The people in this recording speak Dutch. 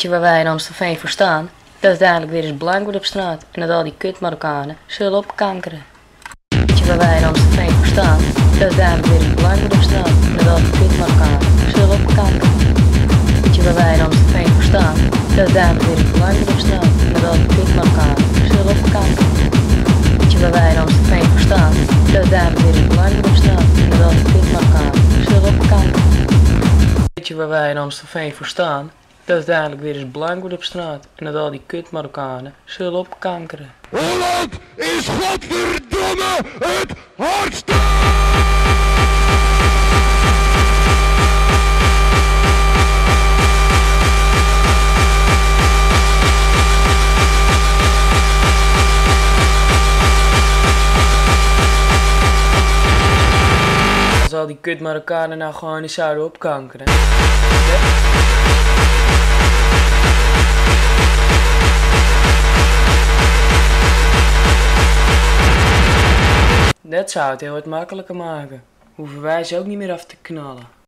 Weet je waar wij in Amstelveen voor staan? Dat het weer eens blank wordt op straat en dat al die kut Marokkanen zullen opkankeren. Weet je waar wij in Amstelveen voor staan? Dat het weer eens blank wordt op straat en dat al die kut Marokkanen zullen opkankeren. Weet je waar wij in Amstelveen voor staan? Dat het weer eens blank wordt op straat en dat al die kut Marokkanen zullen opkankeren. Weet je waar wij in Amstelveen voor staan? Dat het weer eens blank wordt op straat en dat al die kut Marokkanen zullen opkankeren. Weet je waar wij in Amstelveen voor staan? Dat het eigenlijk weer eens blank wordt op straat en dat al die kut Marokkanen zullen opkankeren. Holland is godverdomme het hardste! Als al die kut Marokkanen nou gewoon eens zouden opkankeren. Dat zou het heel wat makkelijker maken. Hoeven wij ze ook niet meer af te knallen.